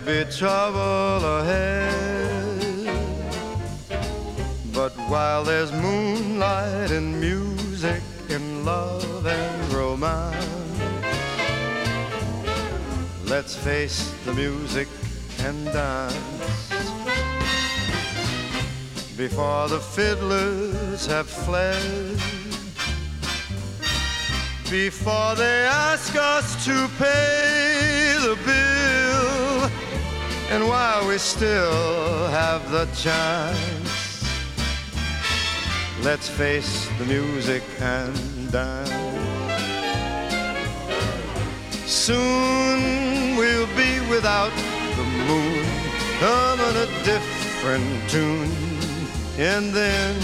may be trouble ahead. But while there's moonlight and music and love and romance, let's face the music and dance. Before the fiddlers have fled, before they ask us to pay the and while we still have the chance, let's face the music and dance. Soon we'll be without the moon, hum on a different tune, and then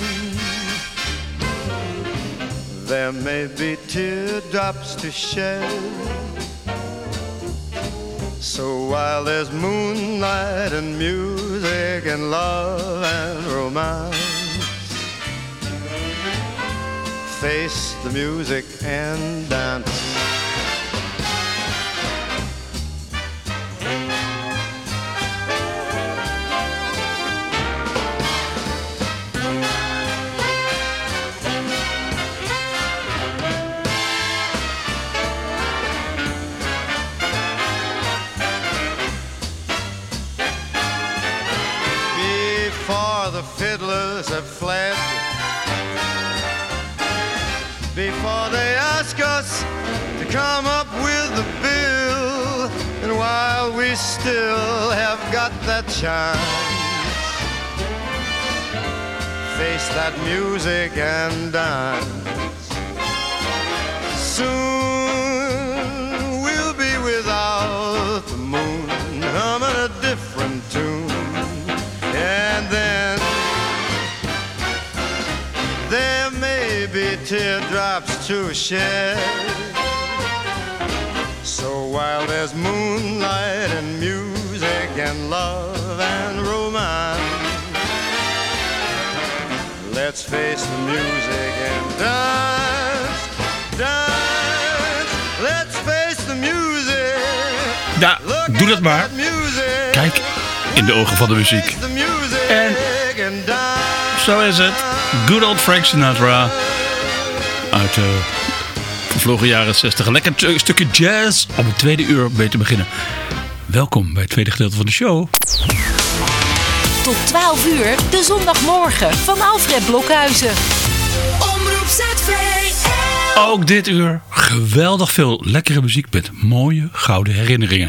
there may be teardrops to shed. So while there's moonlight and music and love and romance, face the music and dance. Come up with a bill, and while we still have got that chance, face that music and dance. Soon we'll be without the moon, humming a different tune, and then there may be teardrops to shed. While there's moonlight and music and love and romance, let's face the music and dance, dance. Let's face the music. Ja, doe dat at maar. Kijk in de ogen van de muziek. En. Zo is het. Good old Frank Sinatra. Uit de vervlogen jaren 60. Een lekker stukje jazz om het tweede uur mee te beginnen. Welkom bij het tweede gedeelte van de show. Tot 12 uur, de zondagmorgen van Alfred Blokhuizen. Omroep ZVL. Ook dit uur geweldig veel lekkere muziek met mooie gouden herinneringen.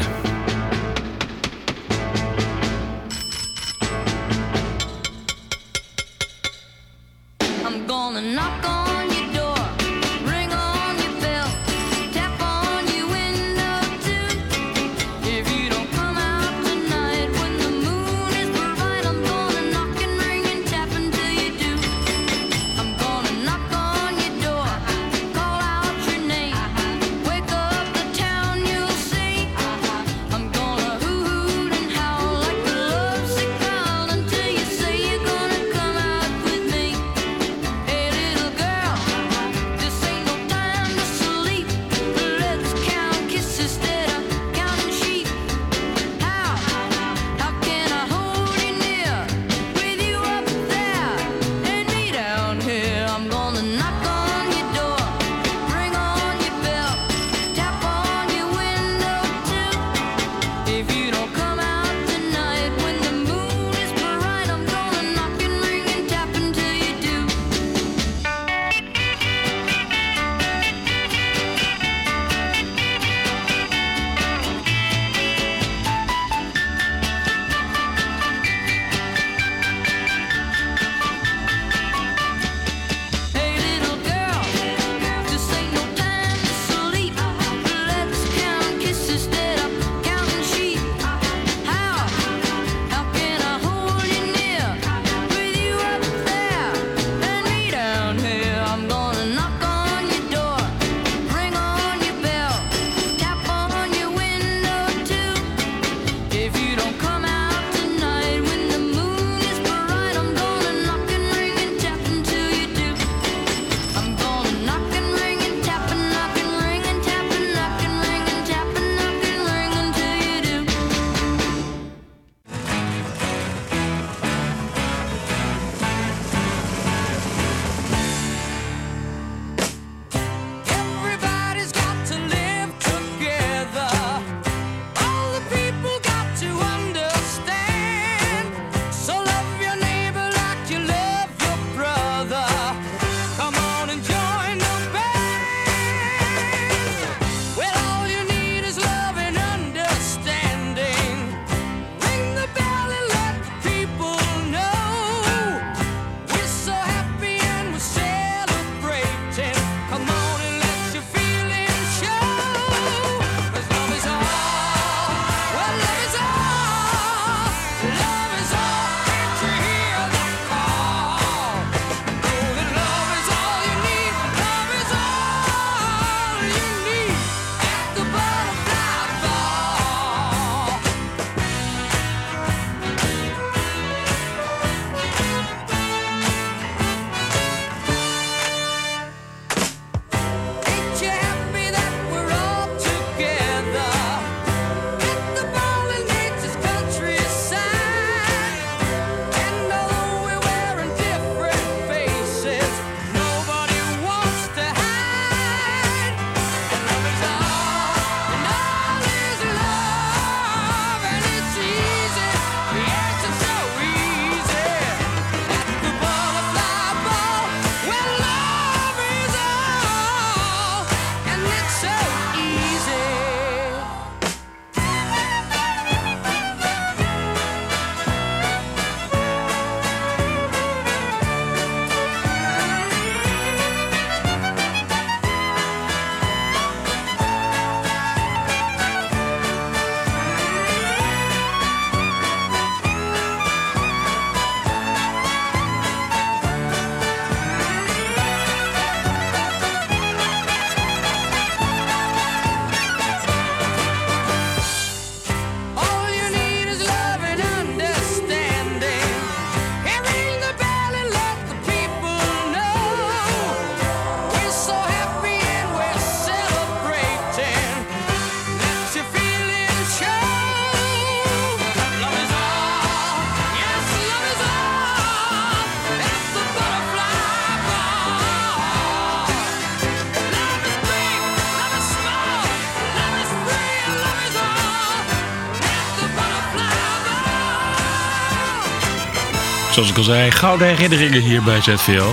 Zoals ik al zei, gouden herinneringen hier bij ZVL.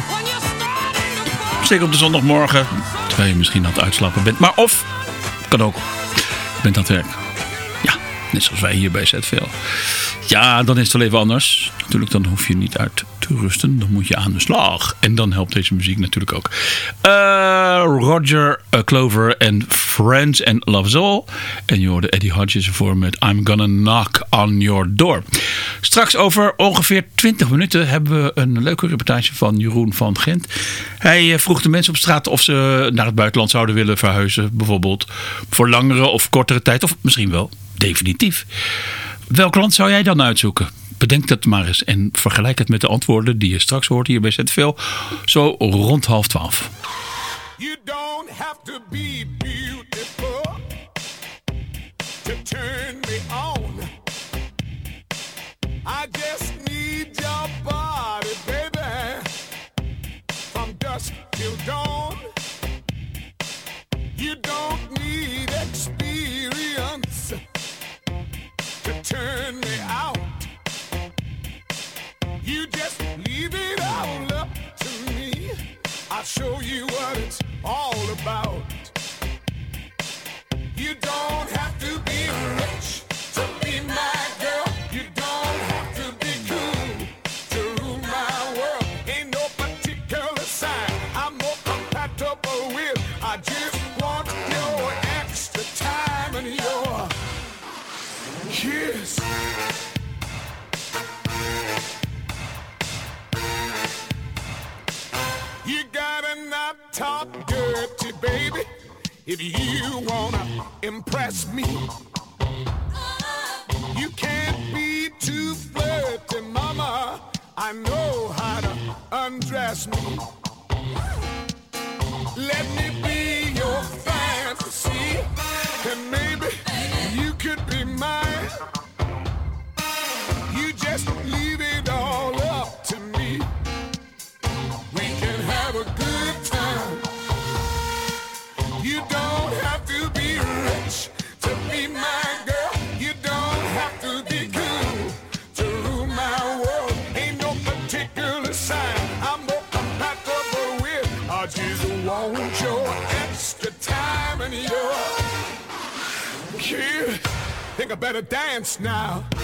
Zeker op de zondagmorgen. Terwijl je misschien aan het uitslapen bent. Maar of, kan ook, je bent aan het werk. Ja, net zoals wij hier bij ZVL. Ja, dan is het wel even anders. Natuurlijk, dan hoef je niet uit te rusten. Dan moet je aan de slag. En dan helpt deze muziek natuurlijk ook. Eh, Roger eh, Clover en Friends and Love's All. En je hoorde Eddie Hodges ervoor met I'm Gonna Knock on Your Door. Straks over ongeveer 20 minuten hebben we een leuke reportage van Jeroen van Gent. Hij eh, vroeg de mensen op straat of ze naar het buitenland zouden willen verhuizen. Bijvoorbeeld voor langere of kortere tijd. Of misschien wel definitief. Welk land zou jij dan uitzoeken? Bedenk dat maar eens en vergelijk het met de antwoorden die je straks hoort hier bij ZVL. Zo rond half twaalf. You don't have to be dance now.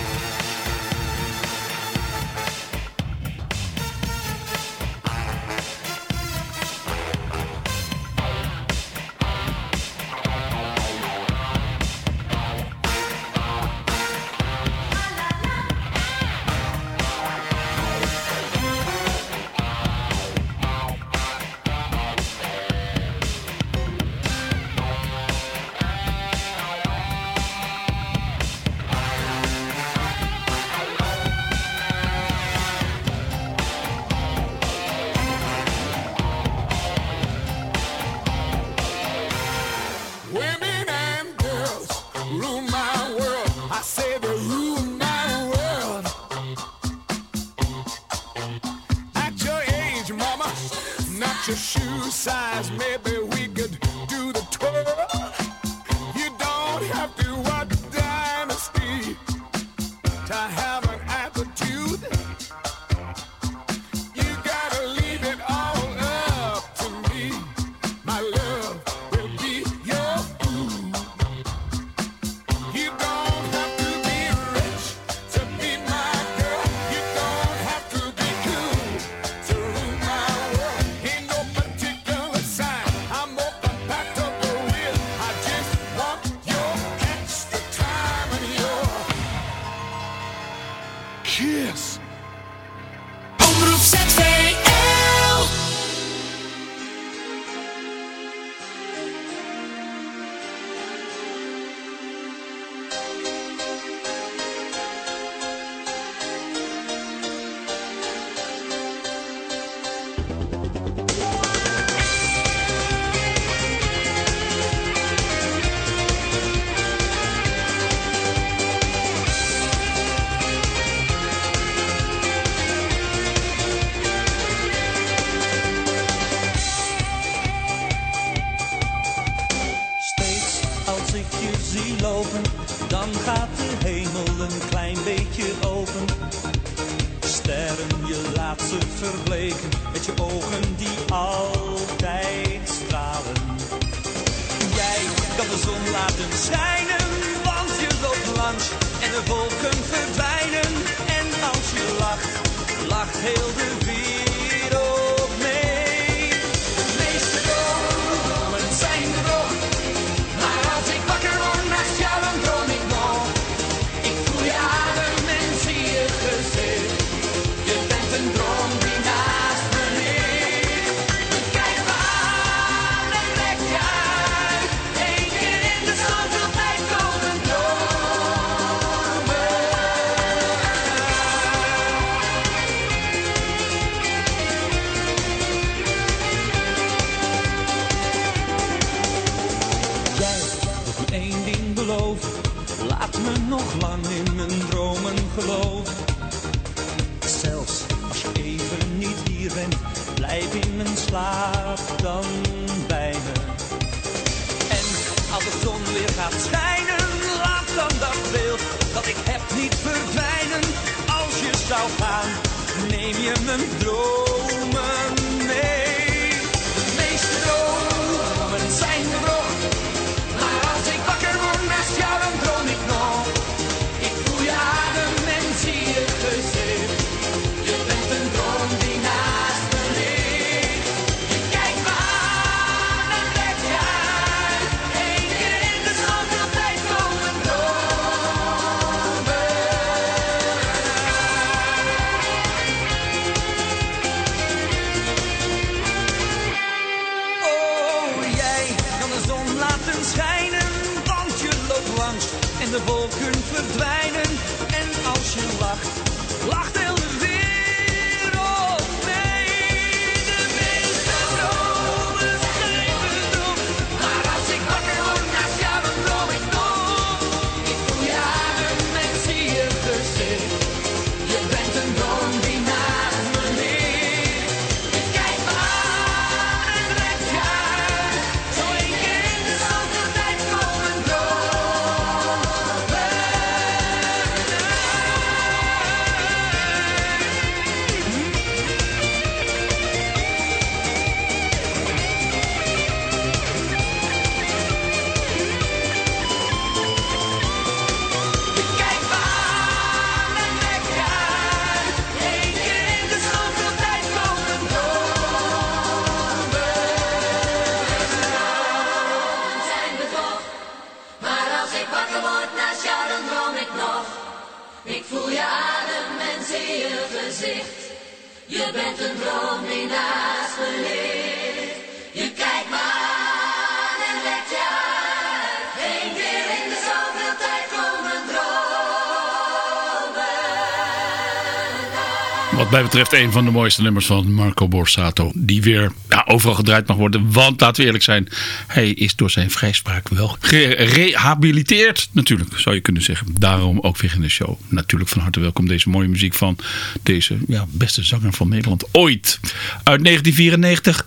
Wat mij betreft een van de mooiste nummers van Marco Borsato. Die weer ja, overal gedraaid mag worden. Want laten we eerlijk zijn. Hij is door zijn vrijspraak wel gerehabiliteerd. Natuurlijk zou je kunnen zeggen. Daarom ook weer in de show. Natuurlijk van harte welkom deze mooie muziek van deze ja, beste zanger van Nederland ooit. Uit 1994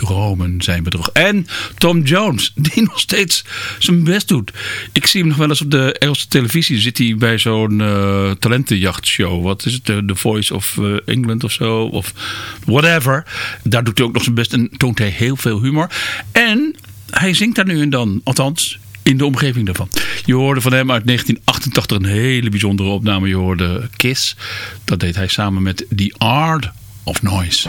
dromen zijn bedrog. En Tom Jones, die nog steeds zijn best doet. Ik zie hem nog wel eens op de Engelse televisie. Zit hij bij zo'n eh, talentenjachtshow. Wat is het? The Voice of eh, England of zo. Of whatever. Daar doet hij ook nog zijn best en toont hij heel veel humor. En hij zingt daar nu en dan. Althans, in de omgeving daarvan. Je hoorde van hem uit 1988 een hele bijzondere opname. Je hoorde Kiss. Dat deed hij samen met The Art of Noise.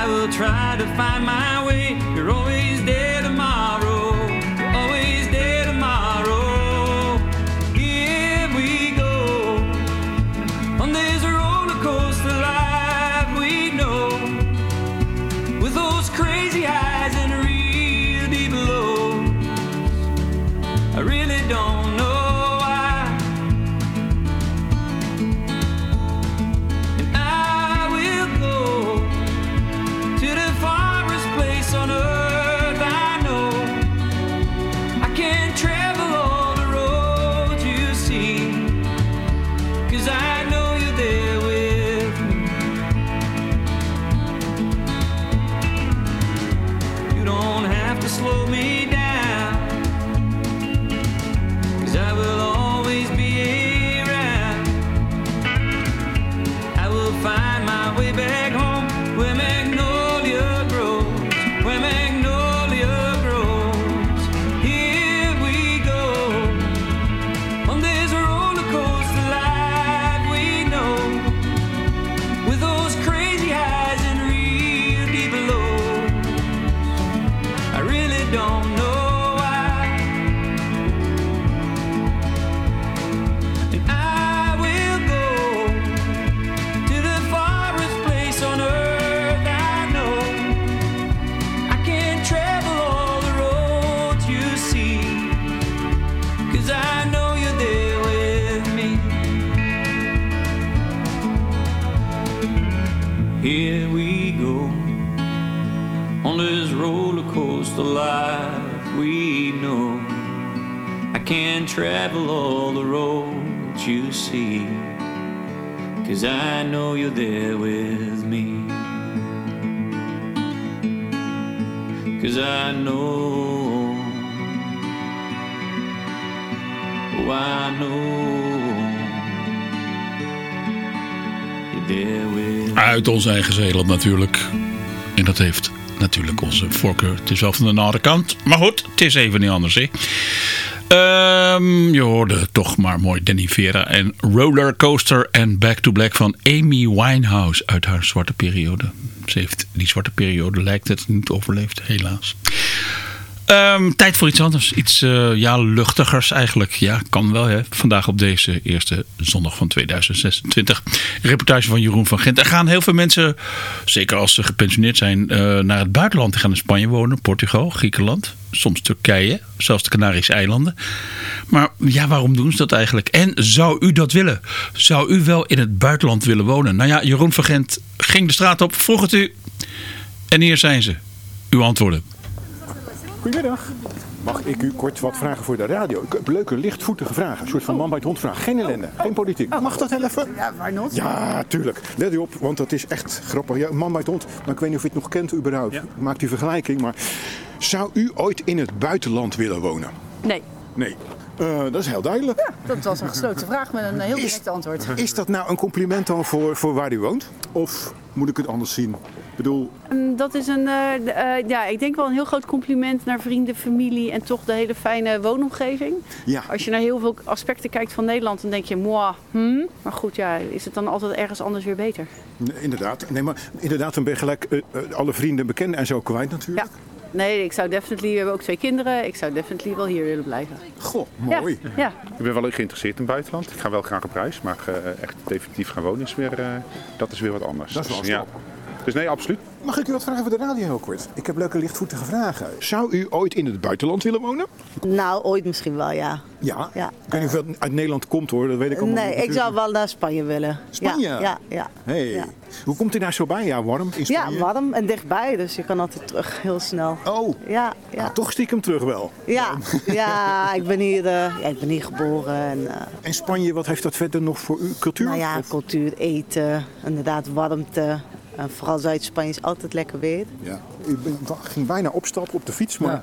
I will try to find my way. You're always there tomorrow. You see, cause I know you're there with me. Cause I know, oh, I know you're there with me. Uit ons eigen Zeeland natuurlijk. En dat heeft natuurlijk onze voorkeur. Het is wel van de nare kant. Maar goed, het is even niet anders. Hè? Ehm, je hoorde toch maar mooi Danny Vera en Rollercoaster en Back to Black van Amy Winehouse uit haar zwarte periode. Ze heeft die zwarte periode, lijkt het, niet overleefd, helaas. Ehm, tijd voor iets anders. Iets eh, ja, luchtigers eigenlijk. Ja, kan wel hè. Vandaag op deze eerste zondag van 2026. Een reportage van Jeroen van Gent. Er gaan heel veel mensen, zeker als ze gepensioneerd zijn, eh, naar het buitenland. Die gaan in Spanje wonen, Portugal, Griekenland. Soms Turkije, zelfs de Canarische eilanden. Maar ja, waarom doen ze dat eigenlijk? En zou u dat willen? Zou u wel in het buitenland willen wonen? Nou ja, Jeroen van Gent ging de straat op, vroeg het u. En hier zijn ze. Uw antwoorden. Goedemiddag. Mag ik u kort wat vragen voor de radio? Ik heb leuke, lichtvoetige vragen. Een soort van man bij het hond vragen. Geen ellende, geen politiek. Mag dat heel even? Ja, waar not? Ja, tuurlijk. Let u op, want dat is echt grappig. Ja, man bij het hond, maar ik weet niet of u het nog kent überhaupt. Maakt u vergelijking, maar... Zou u ooit in het buitenland willen wonen? Nee. Nee. Eh, dat is heel duidelijk. Dat was een gesloten vraag met een heel direct antwoord. Is dat nou een compliment dan voor, voor waar u woont? Of moet ik het anders zien? Ik bedoel, Mm, Dat is een, eh, eh, ja, ik denk wel een heel groot compliment naar vrienden, familie en toch de hele fijne woonomgeving. ja. Als je naar heel veel aspecten kijkt van Nederland, dan denk je, moi, hmm. Maar goed, ja, is het dan altijd ergens anders weer beter? Nee, Inderdaad. Nee, maar inderdaad, dan ben je gelijk eh, alle vrienden, bekenden en zo kwijt natuurlijk. Ja. Nee, ik zou definitely, we hebben ook twee kinderen, ik zou definitely wel hier willen blijven. Goh, mooi. ja. Ik ben wel geïnteresseerd in het buitenland. Ik ga wel graag op reis, maar eh, echt definitief gaan wonen is weer, eh, dat is weer wat anders. Dat is wel een ja. Dus nee, absoluut. Mag ik u wat vragen voor de radio heel kort? Ik heb leuke lichtvoetige vragen. Zou u ooit in het buitenland willen wonen? Nou, ooit misschien wel, ja. Ja. Ja. Ik weet niet of het uit Nederland komt hoor, dat weet ik allemaal Nee, ik zou wel naar Spanje willen. Spanje? Ja, ja. ja. Hey. Ja. Hoe komt u daar zo bij? Ja, warm in Ja, Spanje? warm en dichtbij, dus je kan altijd terug heel snel. Oh, Ja, ja. toch stiekem terug wel. Ja, ja ik, ben hier, eh, ja ik ben hier geboren. En, eh, En Spanje, wat heeft dat verder nog voor u? Cultuur? nou ja, Of- cultuur, eten, inderdaad warmte. En vooral Zuid-Spanje is altijd lekker weer. ja. U ging bijna opstappen op de fiets, maar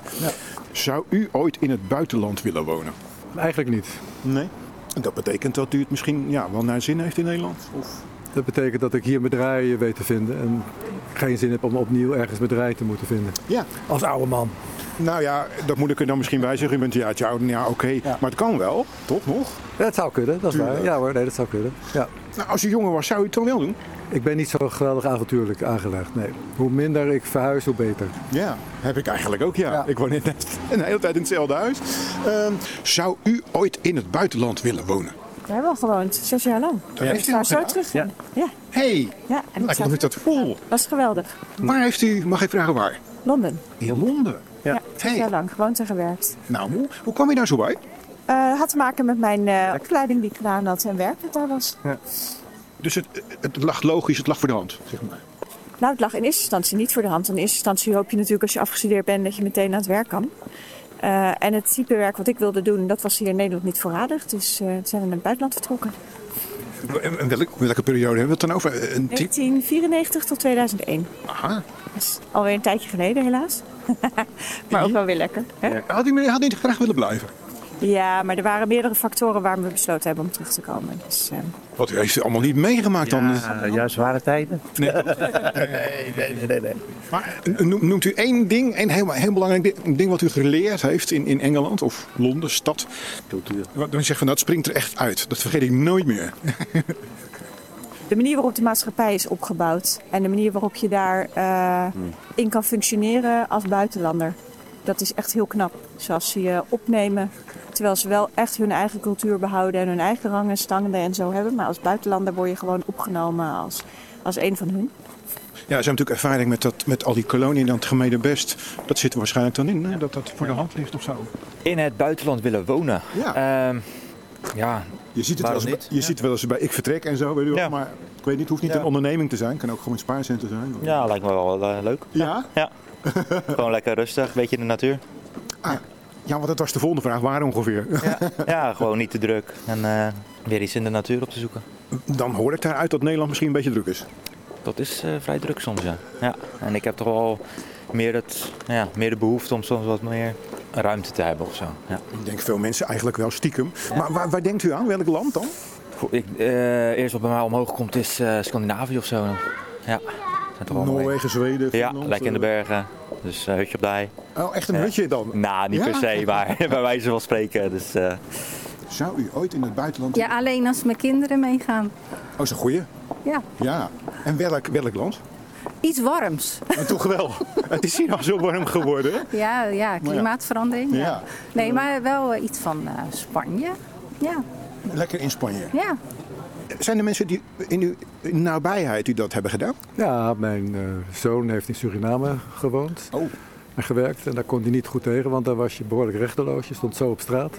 zou u ooit in het buitenland willen wonen? Eigenlijk niet. Nee. En dat betekent dat u het misschien ja, wel naar zin heeft in Nederland? Of... Dat betekent dat ik hier mijn draai weet te vinden. En geen zin heb om opnieuw ergens mijn draai te moeten vinden. Ja. Als oude man. Nou ja, dat moet ik er dan misschien bij zeggen. U bent ja, het ouder, ja oké. Maar het kan wel, toch nog? Ja, dat zou kunnen, dat is waar. Ja hoor, nee, dat zou kunnen. Ja. Nou, als u jonger was, zou u het dan wel doen? Ik ben niet zo geweldig avontuurlijk aangelegd. Nee. Hoe minder ik verhuis, hoe beter. Ja, heb ik eigenlijk ook, ja. Ik woon net een hele tijd in hetzelfde huis. Ehm, zou u ooit in het buitenland willen wonen? Daar hebben we gewoond, zes jaar lang. Daar heeft u daar al zo terug. Ja. ja. hey, Ja, en ik dat voel. Dat is geweldig. Waar heeft u, mag ik vragen waar? Londen. In Londen? Ja, zes jaar lang gewoond en gewerkt. Nou, hoe, hoe kwam je daar zo bij? Eh had te maken met mijn eh, opleiding die ik gedaan had en werk dat daar was. Dus het, het lag logisch, het lag voor de hand, zeg maar. Nou, het lag in eerste instantie niet voor de hand. In eerste instantie hoop je natuurlijk als je afgestudeerd bent dat je meteen aan het werk kan. Eh, en het type werk wat ik wilde doen, dat was hier in Nederland niet voorradig. Dus eh, zijn we naar het buitenland vertrokken. En en welke, welke periode hebben we het dan over? Een tip? 1994 tot 2001. Aha. Dat is alweer een tijdje geleden helaas. maar ook wel weer lekker. Hè? Had u, had niet graag willen blijven? Ja, maar er waren meerdere factoren waarom we besloten hebben om terug te komen. Dus, eh, Wat u heeft het allemaal niet meegemaakt dan? ja, zware tijden. Nee. nee, nee, nee, nee. Maar noem- noemt u één ding, een heel, heel belangrijk ding, een ding wat u geleerd heeft in, in Engeland of Londen, stad? Cultuur. Wat dan zegt van dat springt er echt uit. Dat vergeet ik nooit meer. de manier waarop de maatschappij is opgebouwd en de manier waarop je daar eh, in kan functioneren als buitenlander. Dat is echt heel knap. Zoals ze je opnemen, terwijl ze wel echt hun eigen cultuur behouden en hun eigen rangen, standen en zo hebben. Maar als buitenlander word je gewoon opgenomen als, als een van hun. Ja, ze hebben natuurlijk ervaring met, dat, met al die koloniën en het gemene best. Dat zit er waarschijnlijk dan in, hè? dat dat voor de hand ligt of zo. In het buitenland willen wonen. Ja. Ehm, ja, Je ziet het, wel eens, bij- je ziet het wel eens bij Ik Vertrek en zo, weet je wel. Ja. Maar ik weet niet, het hoeft niet Ja. een onderneming te zijn. kan ook gewoon een spaarcentrum zijn. Ja, lijkt me wel eh, leuk. Ja? Ja. Gewoon lekker rustig, een beetje in de natuur. Ja, want dat was de volgende vraag. Waar ongeveer? Ja, gewoon niet te druk. En eh, weer iets in de natuur op te zoeken. Dan hoor ik daaruit dat Nederland misschien een beetje druk is. Dat is eh, vrij druk soms, ja. ja. En ik heb toch wel meer, het, ja, meer de behoefte om soms wat meer ruimte te hebben of zo. Ja. Ik denk veel mensen eigenlijk wel stiekem. Maar waar, waar denkt u aan? Welk land dan? Ik, eh, eerst wat bij mij omhoog komt is eh, Scandinavië of zo. Ja. Zijn toch wel mooie- Noorwegen, Zweden, Ja, Finland, lekker in de eh. bergen. Dus eh, hutje op de hei. Oh, echt een Ja. hutje dan? Nou, niet Ja? per se, maar bij wijze van spreken. Dus, eh, Zou u ooit in het buitenland... Ja, alleen als mijn kinderen meegaan. Oh, is een goeie. Ja, Ja. En welk, welk land? iets warms. Maar toch wel. het is hier al zo warm geworden. Ja, ja klimaatverandering. Ja. Ja. Nee, maar wel eh, iets van eh, Spanje. Ja, Lekker in Spanje. ja. Zijn er mensen die in uw nabijheid die dat hebben gedaan? Ja, mijn eh, zoon heeft in Suriname gewoond Oh. en gewerkt. En daar kon hij niet goed tegen, want daar was je behoorlijk rechteloos. Je stond zo op straat.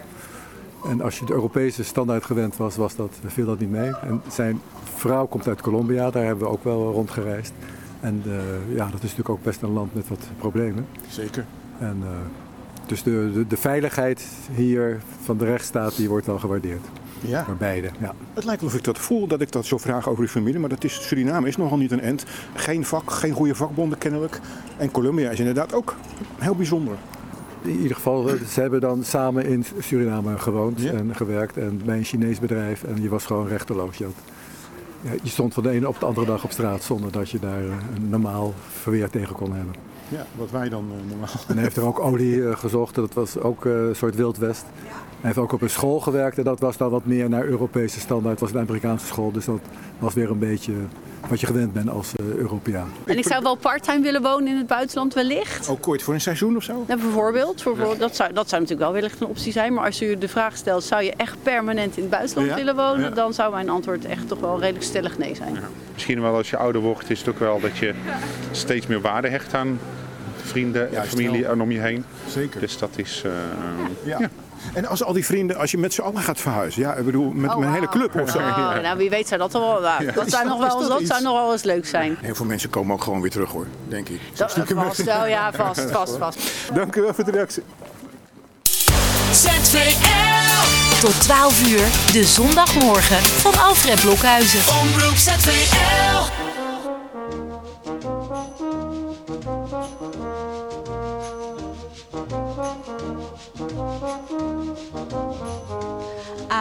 En als je de Europese standaard gewend was, was dat, viel dat niet mee. En zijn vrouw komt uit Colombia, daar hebben we ook wel rondgereisd. En eh, ja, dat is natuurlijk ook best een land met wat problemen. Zeker. En, eh, dus de, de, de veiligheid hier van de rechtsstaat, die wordt wel gewaardeerd. Ja. Voor beide, ja. Het lijkt wel of ik dat voel, dat ik dat zo vraag over uw familie. Maar dat is, Suriname is nogal niet een end. Geen vak, geen goede vakbonden kennelijk. En Colombia is inderdaad ook heel bijzonder. In ieder geval, eh, ze hebben dan samen in Suriname gewoond en gewerkt. En bij een Chinees bedrijf. En je was gewoon rechteloos. Ja, je stond van de ene op de andere dag op straat zonder dat je daar eh, een normaal verweer tegen kon hebben. Ja, wat wij dan eh, normaal. En hij heeft er ook olie eh, gezocht. Dat was ook een soort Wild West. Hij heeft ook op een school gewerkt. En dat was dan wat meer naar Europese standaard. Het was een Amerikaanse school. Dus dat was weer een beetje wat je gewend bent als eh, Europeaan. En ik zou wel parttime willen wonen in het buitenland wellicht. Ook ooit voor een seizoen of zo? Ja, bijvoorbeeld, bijvoorbeeld dat, zou, dat zou natuurlijk wel wellicht een optie zijn. Maar als u de vraag stelt, zou je echt permanent in het buitenland Ja, willen wonen? ja. Dan zou mijn antwoord echt toch wel redelijk stellig nee zijn. Misschien wel als je ouder wordt, is het ook wel dat je steeds meer waarde hecht aan vrienden en familie en om je heen. Zeker. Dus dat is. eh, Ja. En als al die vrienden, als je met z'n allen gaat verhuizen, ja, ik bedoel, met Oh, mijn hele club of zo. Oh, nou, wie weet zou dat toch wel. Ja, dat zou, dat- nog wel, dat dat zou nog wel eens leuk zijn. Heel veel mensen komen ook gewoon weer terug hoor, denk ik. Dat, vast, oh ja, vast, vast, vast. Dank u wel voor de reactie. ZVL. Tot 12 uur, de zondagmorgen van Alfred Blokhuizen. Omroep ZVL.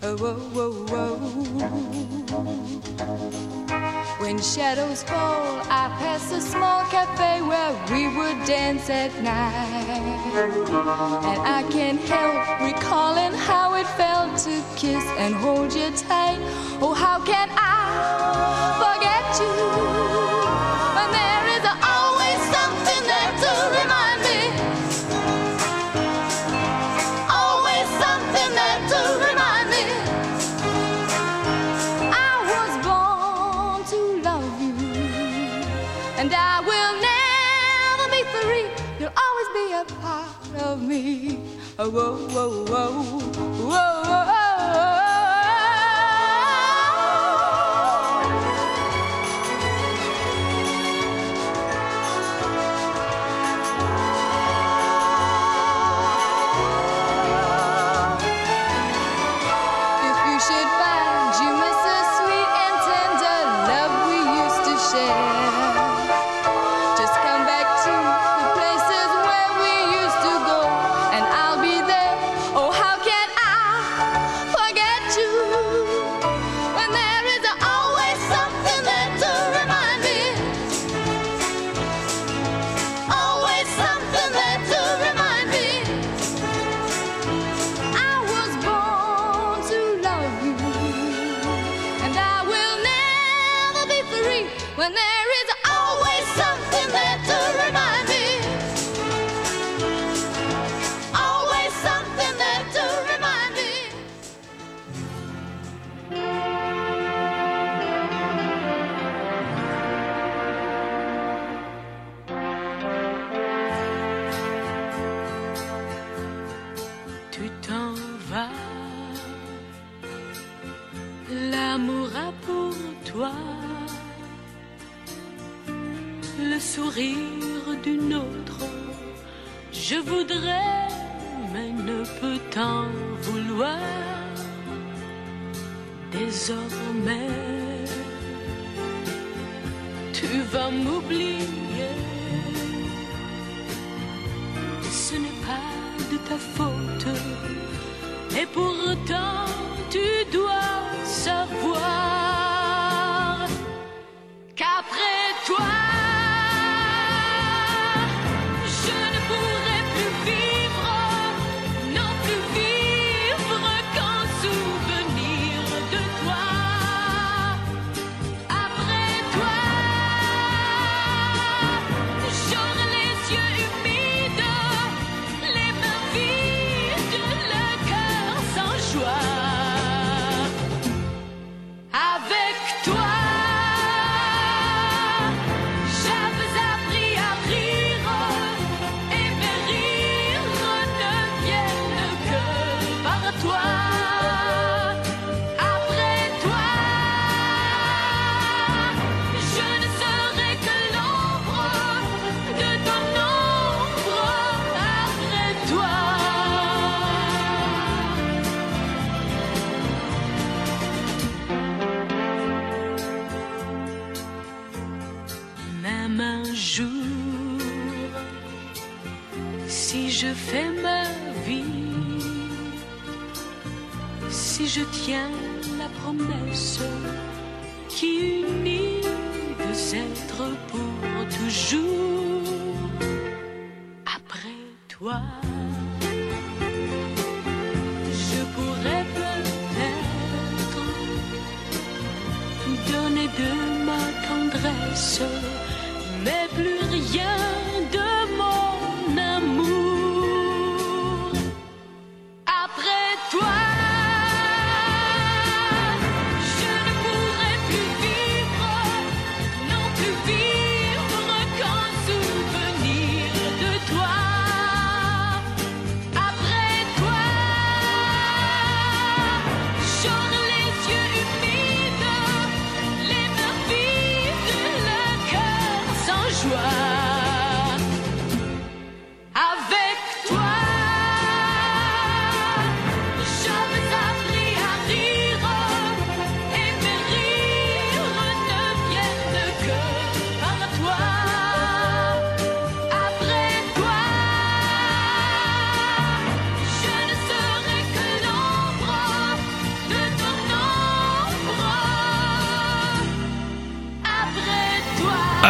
Oh, whoa, whoa, whoa. When shadows fall, I pass a small cafe where we would dance at night. And I can't help recalling how it felt to kiss and hold you tight. Oh, how can I forget you and I will never be free. You'll always be a part of me. Oh, whoa, whoa, whoa, whoa, whoa. Voudrais, mais ne peux t'en vouloir. Désormais, tu vas m'oublier.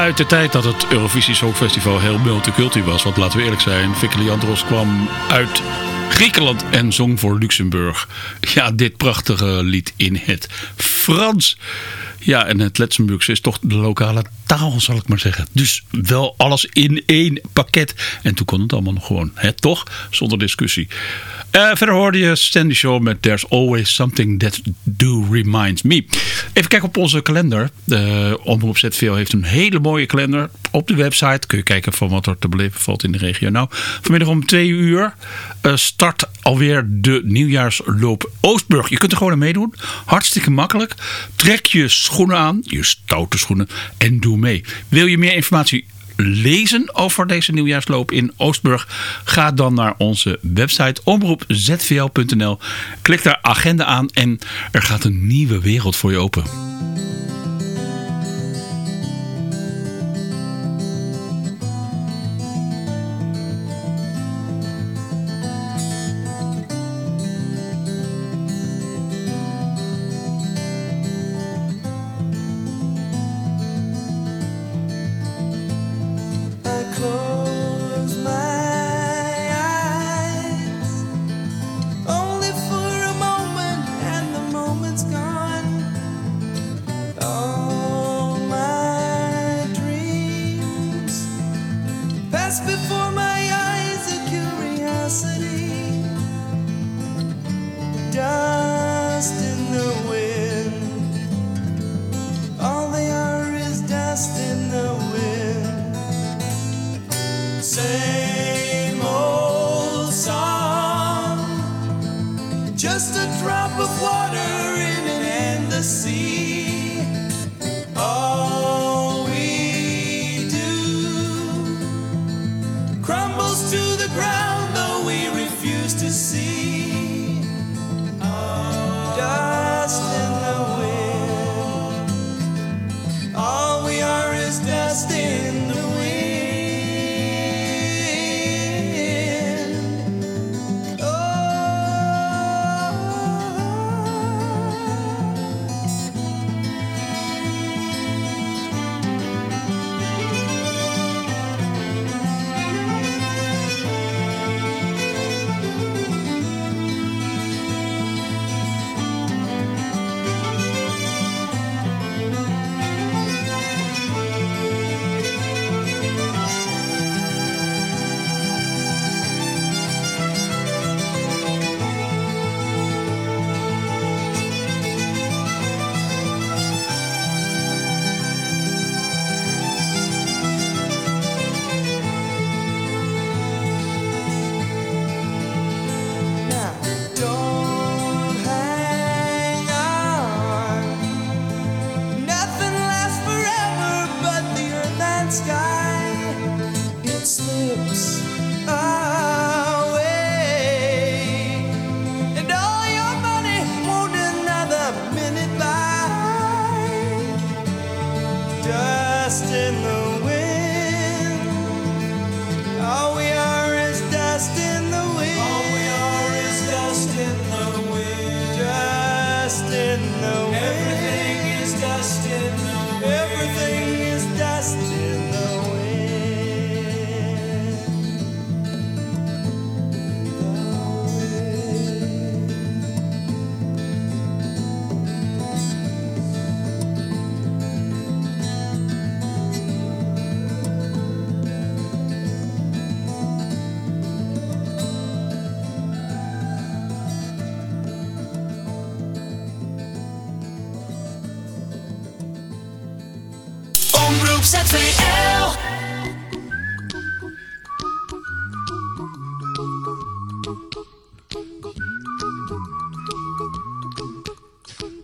Uit de tijd dat het Eurovisie Songfestival heel multiculti was. Want laten we eerlijk zijn, Vicky Leandros kwam uit Griekenland en zong voor Luxemburg. Ja, dit prachtige lied in het Frans. Ja, en het Luxemburgs is toch de lokale taal, zal ik maar zeggen. Dus wel alles in één pakket. En toen kon het allemaal nog gewoon, hè, toch? Zonder discussie. Eh, verder hoorde je Sandy Show met There's Always Something That Do Reminds Me. Even kijken op onze kalender. De Omroep ZVL heeft een hele mooie kalender op de website. Kun je kijken van wat er te beleven valt in de regio. Nou, vanmiddag om twee uur eh, start alweer de nieuwjaarsloop Oostburg. Je kunt er gewoon aan meedoen. Hartstikke makkelijk. Trek je schoenen aan, je stoute schoenen en doe mee. Wil je meer informatie lezen over deze nieuwjaarsloop in Oostburg? Ga dan naar onze website omroepzvl.nl. Klik daar agenda aan en er gaat een nieuwe wereld voor je open.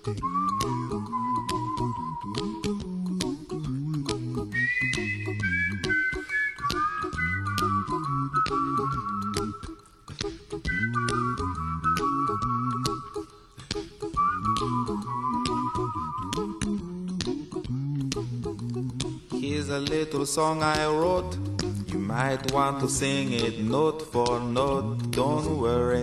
Here's a little song I wrote. You might want to sing it note for note. Don't worry.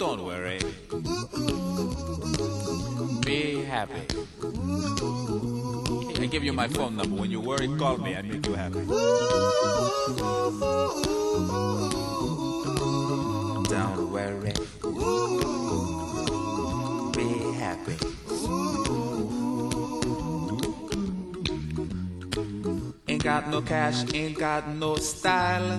Don't worry. Be happy. I give you my phone number. When you worry, call me. I make you happy. Don't worry. Be happy. Ain't got no cash, ain't got no style,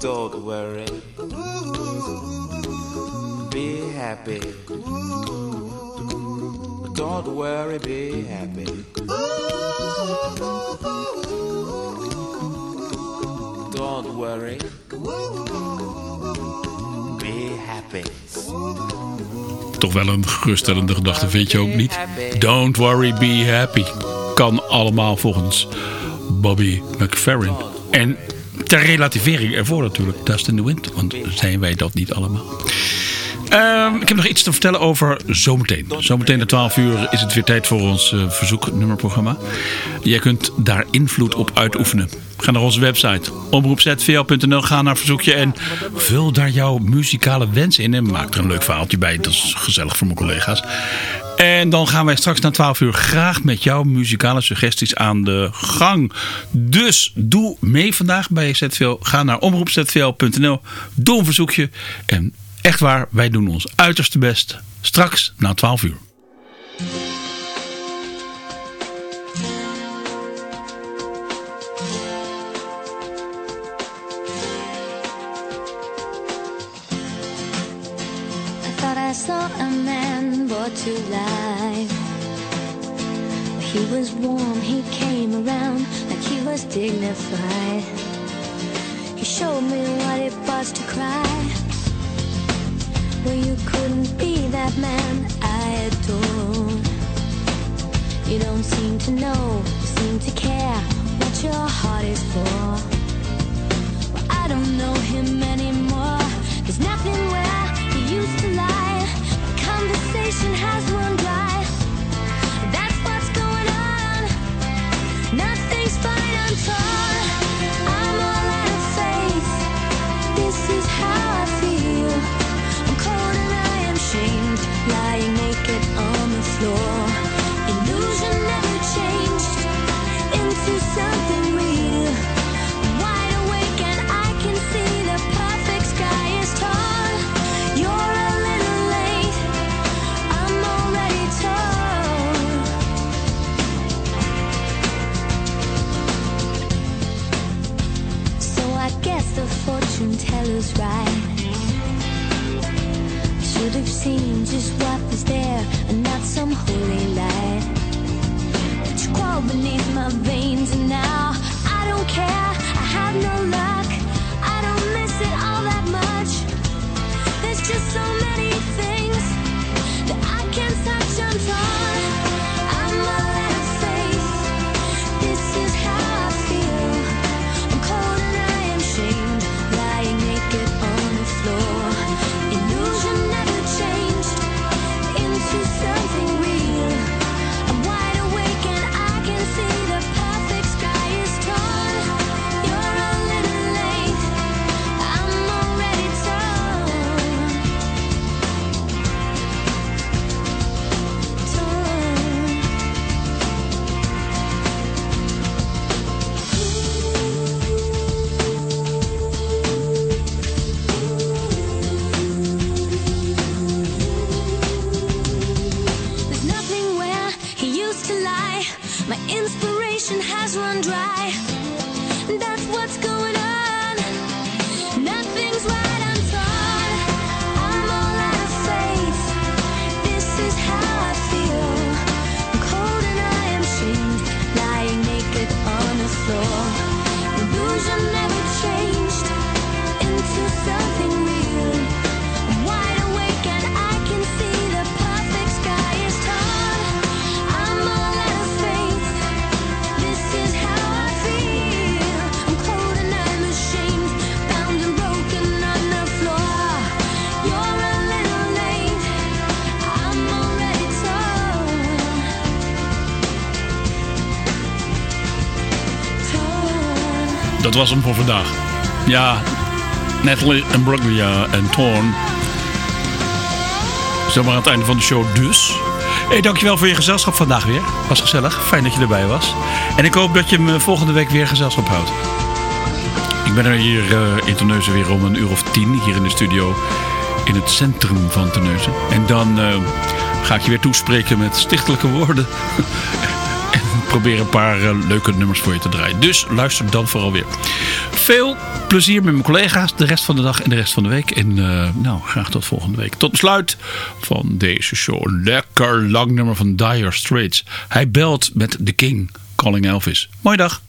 Don't worry. Be happy. Don't worry, be happy. Don't worry. Be happy. Toch wel een geruststellende gedachte, vind je ook niet? Don't worry, be happy. Kan allemaal volgens Bobby McFerrin. En ter relativering ervoor natuurlijk, Dust in the Wind. Want zijn wij dat niet allemaal. Ehm, ik heb nog iets te vertellen over zometeen. Zometeen de 12 uur is het weer tijd voor ons eh, verzoeknummerprogramma. Jij kunt daar invloed op uitoefenen. Ga naar onze website omroepzvl.nl, ga naar verzoekje en vul daar jouw muzikale wens in. En maak er een leuk verhaaltje bij, dat is gezellig voor mijn collega's. En dan gaan wij straks na 12 uur graag met jouw muzikale suggesties aan de gang. Dus doe mee vandaag bij ZVL. Ga naar omroepzvl.nl, doe een verzoekje en Echt waar, wij doen ons uiterste best. Straks na 12 uur. Dignified. You showed me what it was to cry. Well, you couldn't be that man I adore. You don't seem to know, you seem to care what your heart is for. Well, I don't know him anymore. There's nothing where he used to lie. Conversation teller's right. Should have seen just what was there and not some holy light. Dat was hem voor vandaag. Ja, Natalie en Bruglia en Torn. Zomaar aan het einde van de show dus. Hey, dankjewel voor je gezelschap vandaag weer. Was gezellig. Fijn dat je erbij was. En ik hoop dat je me volgende week weer gezelschap houdt. Ik ben er hier eh, in Terneuzen weer om een uur of tien. Hier in de studio. In het centrum van Terneuzen. En dan eh, ga ik je weer toespreken met stichtelijke woorden. en probeer een paar eh, leuke nummers voor je te draaien. Dus luister dan vooral weer. Veel plezier met mijn collega's de rest van de dag en de rest van de week. En eh, nou, graag tot volgende week. Tot besluit van deze show. Lekker lang nummer van Dire Straits. Hij belt met The King, Calling Elvis. Mooie dag.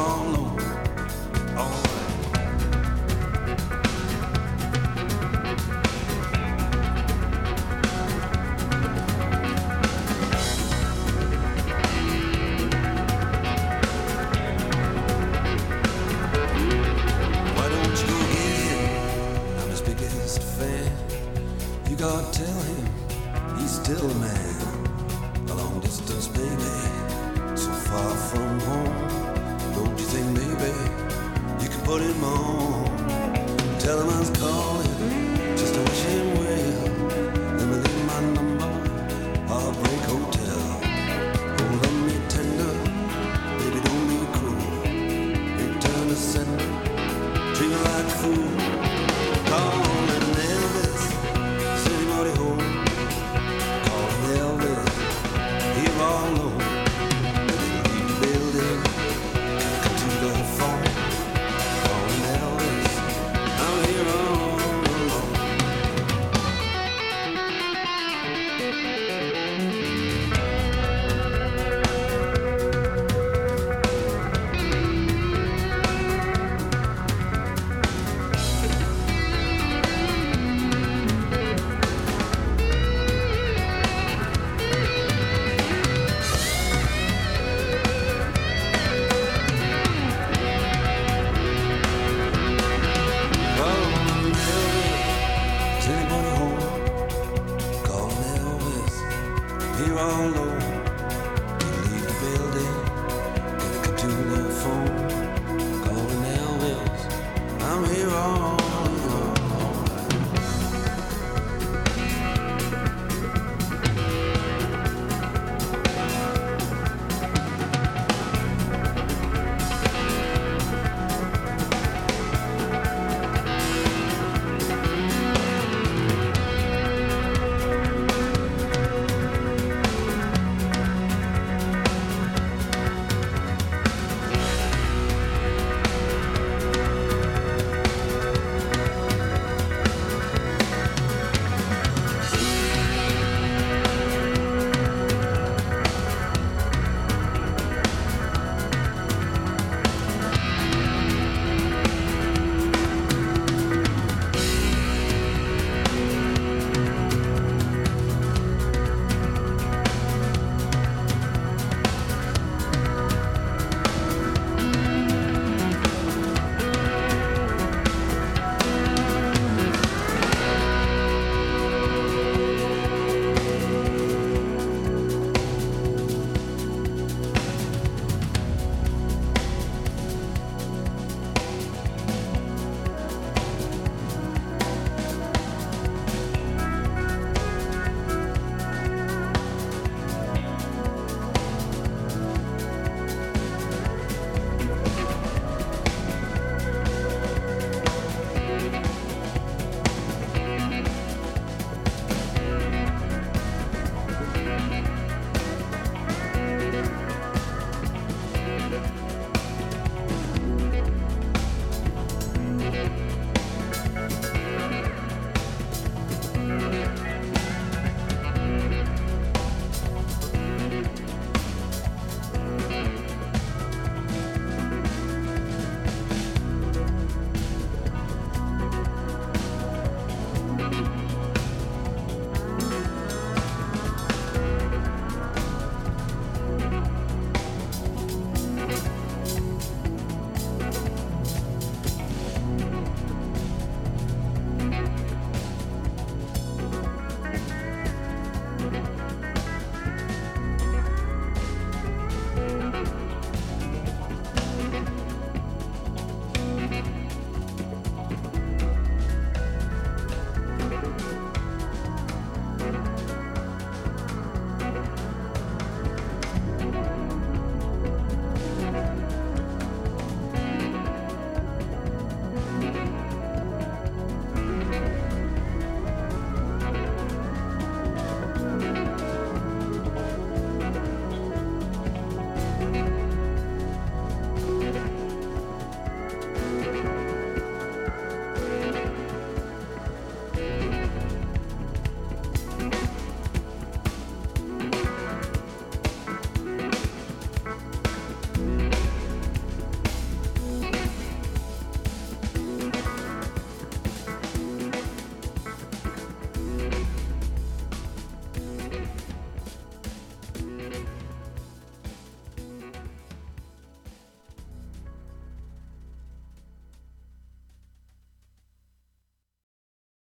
Oh. me wrong.